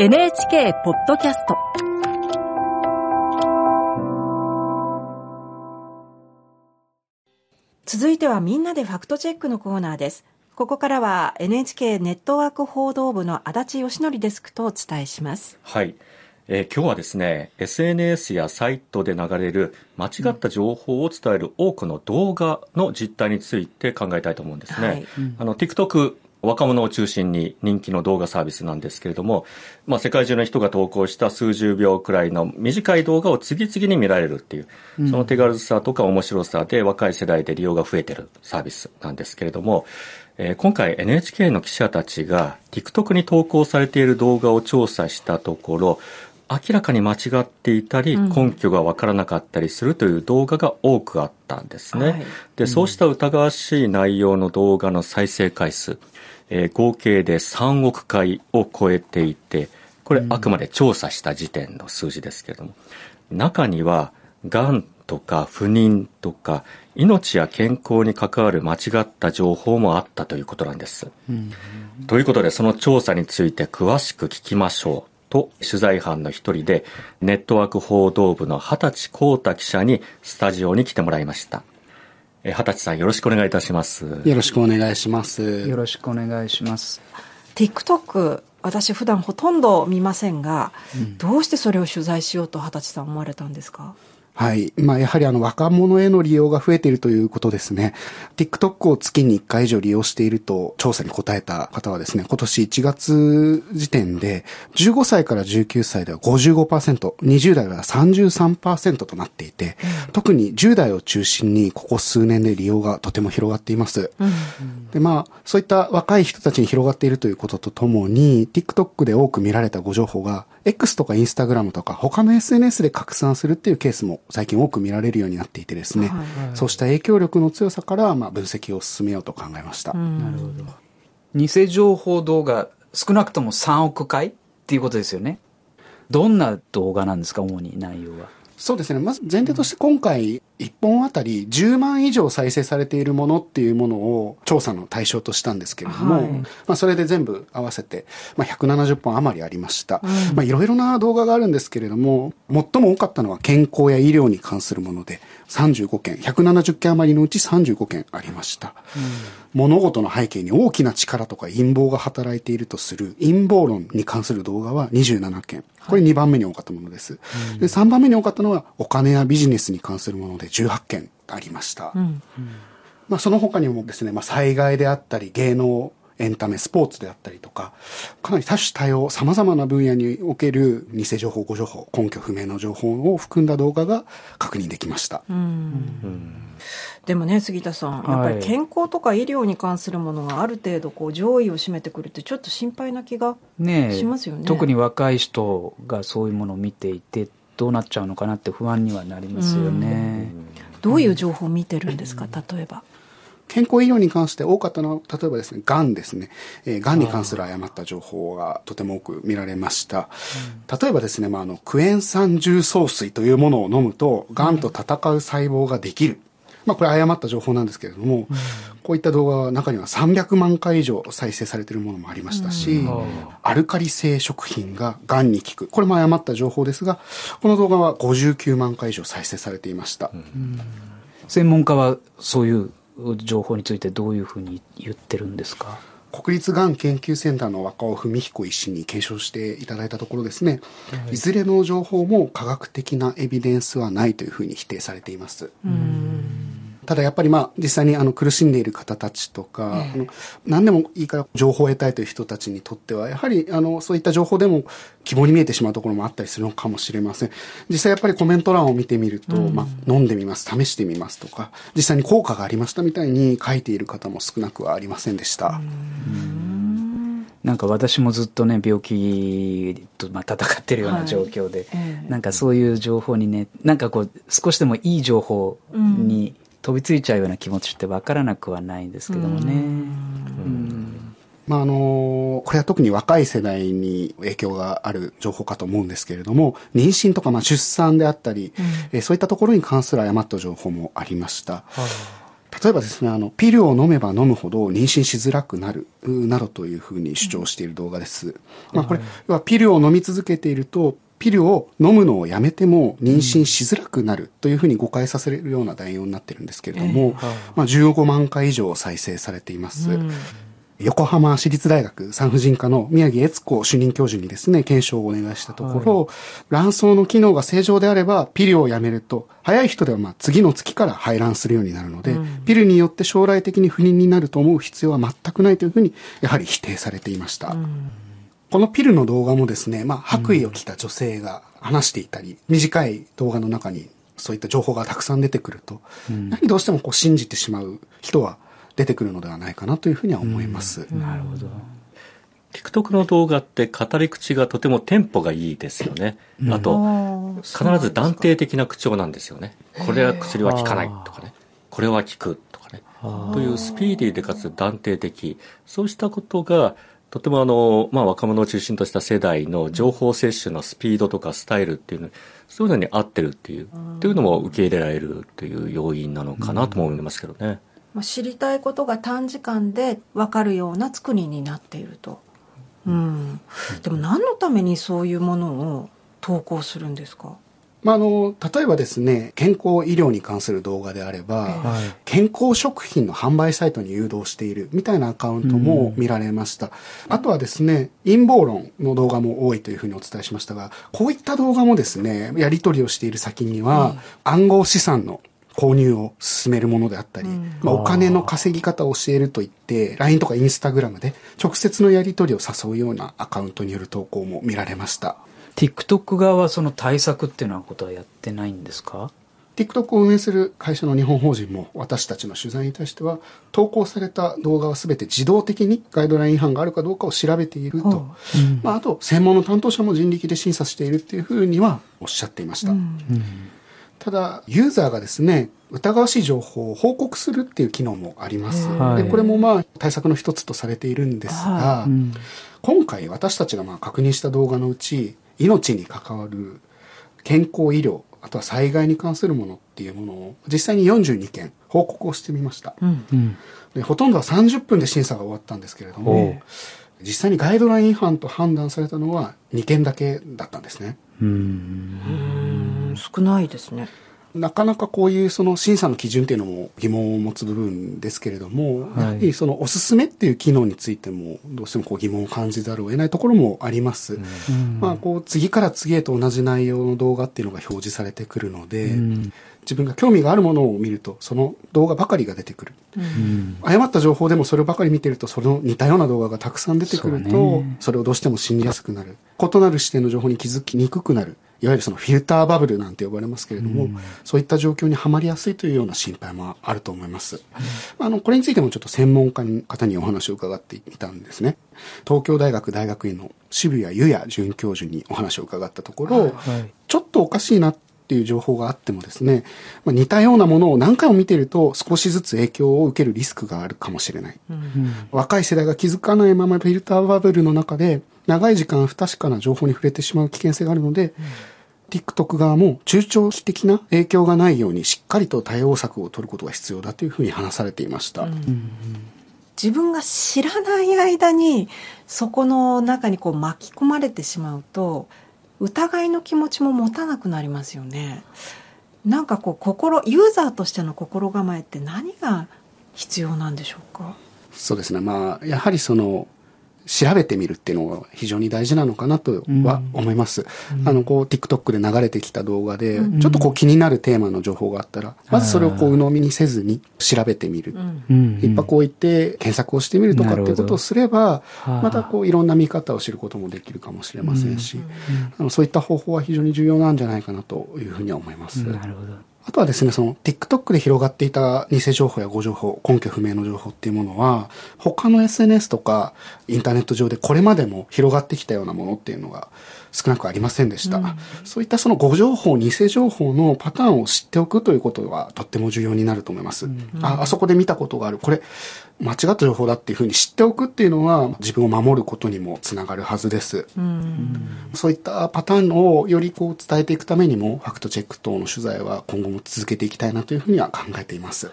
NHK ポッドキャスト。続いてはみんなでファクトチェックのコーナーです。ここからは NHK ネットワーク報道部の足立義則デスクとお伝えします。はい。えー、今日はですね SNS やサイトで流れる間違った情報を伝える多くの動画の実態について考えたいと思うんですね。はい、あの TikTok 若者を中心に人気の動画サービスなんですけれども、まあ、世界中の人が投稿した数十秒くらいの短い動画を次々に見られるっていう、その手軽さとか面白さで若い世代で利用が増えてるサービスなんですけれども、えー、今回 NHK の記者たちが TikTok に投稿されている動画を調査したところ、明らかに間違っていたり、根拠がわからなかったりするという動画が多くあったんですね。はい、で、そうした疑わしい内容の動画の再生回数、えー、合計で3億回を超えていて、これあくまで調査した時点の数字ですけれども、中には、がんとか不妊とか、命や健康に関わる間違った情報もあったということなんです。うん、ということで、その調査について詳しく聞きましょう。と取材班の一人でネットワーク報道部の二十歳光太記者にスタジオに来てもらいました。二十歳さんよろしくお願いいたします。よろしくお願いします。よろしくお願いします。TikTok 私普段ほとんど見ませんが、うん、どうしてそれを取材しようと二十歳さん思われたんですか？はい。まあ、やはりあの、若者への利用が増えているということですね。TikTok を月に1回以上利用していると、調査に答えた方はですね、今年1月時点で、15歳から19歳では55%、20代は33%となっていて、うん、特に10代を中心に、ここ数年で利用がとても広がっています。うん、で、まあ、そういった若い人たちに広がっているということとともに、TikTok で多く見られたご情報が、X とか Instagram とか他の SNS で拡散するっていうケースも最近多く見られるようになっていてですね、はいはい、そうした影響力の強さから、まあ、分析を進めようと考えました。なるほど。偽情報動画、少なくとも3億回っていうことですよね。どんな動画なんですか、主に内容は。そうですね。まず前提として今回、1本あたり10万以上再生されているものっていうものを調査の対象としたんですけれども、はい、まあそれで全部合わせて、まあ170本余りありました。うん、まあいろいろな動画があるんですけれども、最も多かったのは健康や医療に関するもので、35件、170件余りのうち35件ありました。うん、物事の背景に大きな力とか陰謀が働いているとする陰謀論に関する動画は27件。これ2番目に多かったものです。はい、で3番目に多かったのはお金やビジネスに関するもので18件ありました。うん、まあその他にもですね、まあ災害であったり芸能エンタメ、スポーツであったりとか、かなり多種多様、様々な分野における偽情報、誤情報、根拠不明の情報を含んだ動画が確認できました。でもね、杉田さん、やっぱり健康とか医療に関するものがある程度こう上位を占めてくるってちょっと心配な気がしますよね。ね特に若い人がそういうものを見ていて、どうなっちゃうのかなって不安にはなりますよね。どういう情報を見てるんですか、例えば。健康医療に関して多かったのは、例えばですね、癌ですね。えー、癌に関する誤った情報がとても多く見られました。例えばですね、まあ、あの、クエン酸重曹水というものを飲むと、癌と戦う細胞ができる。まあ、これ誤った情報なんですけれども、こういった動画は中には300万回以上再生されているものもありましたし、アルカリ性食品が癌に効く。これも誤った情報ですが、この動画は59万回以上再生されていました。専門家はそういう情報についてどういうふうに言ってるんですか？国立がん研究センターの若尾文彦医師に検証していただいたところですね、はい、いずれの情報も科学的なエビデンスはないというふうに否定されています。ただやっぱりまあ実際にあの苦しんでいる方たちとか、えー、あの何でもいいから情報を得たいという人たちにとってはやはりあのそういった情報でも希望に見えてしまうところもあったりするのかもしれません。実際やっぱりコメント欄を見てみると、うん、まあ飲んでみます、試してみますとか、実際に効果がありましたみたいに書いている方も少なくはありませんでした。なんか私もずっとね病気とまあ戦ってるような状況で、はい。えー、なんかそういう情報にねなんかこう少しでもいい情報に飛びついちゃうような気持ちって分からなくはないんですけどもね。まあ、あの、これは特に若い世代に影響がある情報かと思うんですけれども、妊娠とかまあ出産であったり、うん、えそういったところに関する誤った情報もありました。はあ例えばですね、あの、ピルを飲めば飲むほど妊娠しづらくなる、などというふうに主張している動画です。まあこれ、要はピルを飲み続けていると、ピルを飲むのをやめても妊娠しづらくなるというふうに誤解させるような内容になってるんですけれども、まあ15万回以上再生されています。横浜市立大学産婦人科の宮城悦子主任教授にですね、検証をお願いしたところ、はい、卵巣の機能が正常であれば、ピルをやめると、早い人ではまあ次の月から排卵するようになるので、うん、ピルによって将来的に不妊になると思う必要は全くないというふうに、やはり否定されていました。うん、このピルの動画もですね、まあ、白衣を着た女性が話していたり、短い動画の中にそういった情報がたくさん出てくると、うん、やはりどうしてもこう信じてしまう人は出てくるのではないかなというふうには思います。なるほど。TikTok の動画って語り口がとてもテンポがいいですよね。あと、必ず断定的な口調なんですよね。これは薬は効かないとかね。これは効くとかね。というスピーディーでかつ断定的。そうしたことが、とてもあの、まあ若者を中心とした世代の情報摂取のスピードとかスタイルっていうの、そういうのに合ってるっていう、っていうのも受け入れられるという要因なのかなとも思いますけどね。知りたいことが短時間で分かるような作りになっていると。うん、でも何のためにそういうものを投稿するんですか？まあ、あの例えばですね健康医療に関する動画であれば、はい、健康食品の販売サイトに誘導しているみたいなアカウントも見られました、うん、あとはですね陰謀論の動画も多いというふうにお伝えしましたがこういった動画もですねやり取りをしている先には、うん、暗号資産の購入を進めるものであったり、うん、まあ、お金の稼ぎ方を教えると言って、LINE とか Instagram で直接のやり取りを誘うようなアカウントによる投稿も見られました。TikTok 側はその対策っていうのはことはやってないんですか？TikTok を運営する会社の日本法人も私たちの取材に対しては投稿された動画は全て自動的にガイドライン違反があるかどうかを調べていると、うん、まあ、あと専門の担当者も人力で審査しているっていうふうにはおっしゃっていました。うん。ただ、ユーザーがですね、疑わしい情報を報告するっていう機能もあります。でこれもまあ対策の一つとされているんですが、はい。うん、今回私たちがまあ確認した動画のうち、命に関わる健康医療、あとは災害に関するものっていうものを実際に42件報告をしてみました。うんうん、でほとんどは30分で審査が終わったんですけれども、実際にガイドライン違反と判断されたのは2件だけだったんですね。うん少ないですね。なかなかこういうその審査の基準っていうのも疑問を持つ部分ですけれども、はい、やはりそのおすすめっていう機能についてもどうしてもこう疑問を感じざるを得ないところもあります。うん、まあこう次から次へと同じ内容の動画っていうのが表示されてくるので、うん、自分が興味があるものを見るとその動画ばかりが出てくる。うん、誤った情報でもそればかり見てるとその似たような動画がたくさん出てくるとそれをどうしても信じやすくなる。異なる視点の情報に気づきにくくなる。いわゆるそのフィルターバブルなんて呼ばれますけれども、うん、そういった状況にはまりやすいというような心配もあると思います。うん、あの、これについてもちょっと専門家の方にお話を伺っていたんですね。東京大学大学院の渋谷優也准教授にお話を伺ったところ、はいはい、ちょっとおかしいなっていう情報があってもですね、まあ、似たようなものを何回も見てると少しずつ影響を受けるリスクがあるかもしれない。うん、若い世代が気づかないままフィルターバブルの中で長い時間不確かな情報に触れてしまう危険性があるので、うん TikTok 側も中長期的な影響がないようにしっかりと対応策を取ることが必要だというふうに話されていました。うん、自分が知らない間にそこの中にこう巻き込まれてしまうと疑いの気持ちも持たなくなりますよね。なんかこう心ユーザーとしての心構えって何が必要なんでしょうか？そうですねまあやはりその調べてみるっていうのが非常に大事なのかなとは思います。うん、あの、こう、TikTok で流れてきた動画で、ちょっとこう気になるテーマの情報があったら、まずそれをこう鵜呑みにせずに調べてみる。一泊置いて検索をしてみるとかっていうことをすれば、またこういろんな見方を知ることもできるかもしれませんし、あのそういった方法は非常に重要なんじゃないかなというふうには思います。なるほど。あとはですね、その TikTok で広がっていた偽情報や誤情報、根拠不明の情報っていうものは、他の SNS とかインターネット上でこれまでも広がってきたようなものっていうのが少なくありませんでした。うん、そういったその誤情報、偽情報のパターンを知っておくということはとっても重要になると思います。うん、あ、あそこで見たことがある。これ、間違った情報だっていうふうに知っておくっていうのは自分を守ることにもつながるはずです。うん、そういったパターンをよりこう伝えていくためにもファクトチェック等の取材は今後も続けていきたいなというふうには考えています。